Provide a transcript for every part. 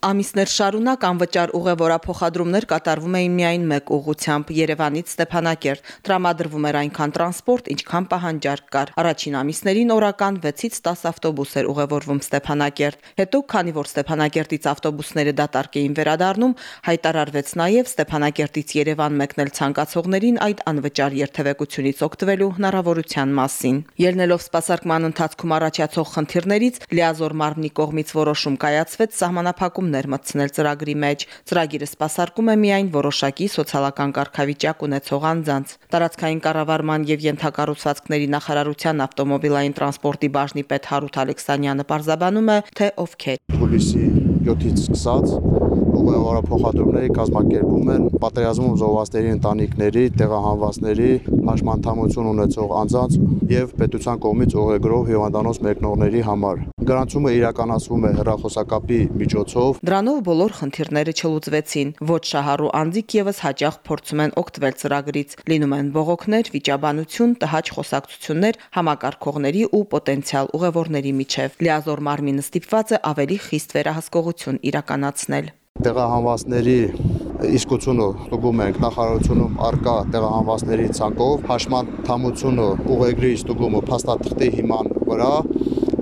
Ամիսներ շարունակ անվճար ուղևորափոխադրումներ կատարվում էին միայն մեկ ուղությամբ՝ Երևանից Ստեփանակերտ։ Տրամադրվում էր այնքան տրանսպորտ, ինչքան պահանջարկ կար։ Առաջին ամիսներին օրական 6-ից 10 ավտոբուս էր ուղևորվում Ստեփանակերտ։ Հետո, քանի որ Ստեփանակերտից ավտոբուսները դատարկ էին վերադառնում, հայտարարվեց նաև Ստեփանակերտից Երևան մեկնել ցանկացողներին այդ անվճար երթևեկությունից օգտվելու հնարավորության մասին։ Ելնելով սպասարկման ընթացքում առաջացող խնդիրներից, Լիազոր մարմնի կողմից որոշում կայացվեց սահմանափակում նոր մտցնել ծրագրի մեջ։ Ծրագիրը սպասարկում է միայն որոշակի սոցիալական կարգավիճակ ունեցող անձանց։ Տարածքային կառավարման եւ յենթակառուցվածքների նախարարության ավտոմոբիլային տրանսպորտի բաժնի պետ Հարութ Ալեքսանյանը պարզաբանում է, թե ովքեր։ Հուլիսի 7-ից սկսած ուղևորափոխադրումների կազմակերպում են պատերազմում զոհվածների ընտանիքների, տեղահանվածների, հաշմանդամություն ունեցող անձանց եւ պետության կողմից ուղեգրով հիվանդանոց մեկնողների համար։ Գրանցումը իրականացվում է հեռախոսակապի միջոցով։ Դրանով բոլոր խնդիրները չլուծվեցին։ Ոչ շահառու անձիկ եւս հաճախ փորձում են օգտվել ծրագրից։ Լինում են բողոքներ, վիճաբանություն, տհաճ խոսակցություններ համակարգողների ու պոտենցիալ ուղևորների միջև։ Լիազոր Մարմինը ստիպված է ավելի խիստ վերահսկողություն իրականացնել տեղահանվածների իսկությունը ստուգում ենք նախարարությունում արկա տեղահանվածների ցանկով հաշման թամությունը ուղեգրի ստուգումը փաստաթղթի հիման վրա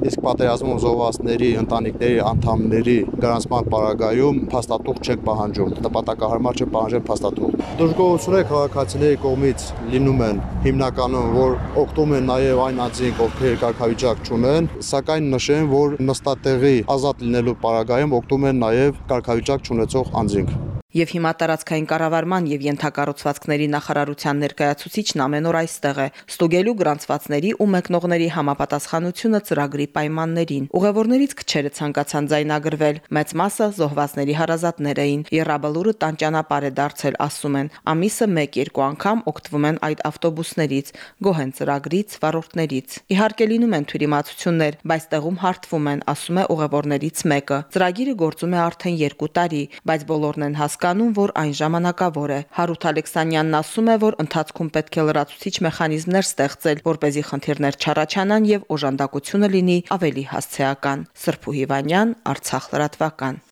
իսկ պատերազմում զոհվածների ընտանիքների անդամների գրանցման պարագայում փաստաթուղթ չեք պահանջում նպատակահարմար չէ պահանջել փաստաթուղթ դժգոհությունները քաղաքացիների կողմից լինում են հիմնականում որ օգտվում են նաև այն անձինք ովքեր կարգավիճակ չունեն սակայն նշեն որ նստատեղի ազատ լինելու պարագայում օգտվում են նաև կարգավիճակ չունեցող անձինք Եվ հիմա տարածքային կառավարման եւ յենթակառուցվածքների նախարարության ներկայացուցիչն ամեն օր այստեղ է, ստուգելու գրանցվածների ու մեկնողների համապատասխանությունը ծրագրի պայմաններին։ Ուղևորներից քչերը ցանկացան ձայնագրվել, մեծ մասը զոհվածների հարազատներ էին։ Եռաբլուրը տան ճանապարհ է դարձել, ասում են։ Ամիսը 1-2 անգամ օգտվում են այդ ավտոբուսներից, գոհեն ծրագրից, վարորդներից։ Իհարկե լինում են թյուրիմացություններ, բայց տեղում հարթվում են, ասում է ուղևորներից մեկը։ Ծրագիրը գործում է արդեն 2 տարի, բայց բոլորն են հասկանում հասկանում, որ այն ժամանակավոր է։ Հարութ Ալեքսանյանն ասում է, որ ընթացքում պետք է լրացուցիչ մեխանիզմներ ստեղծել, որ เป զի խնդիրներ չառաջանան եւ օժանդակությունը լինի ավելի հասցեական։ Սրփու Հիվանյան, Արցախ լրատվական։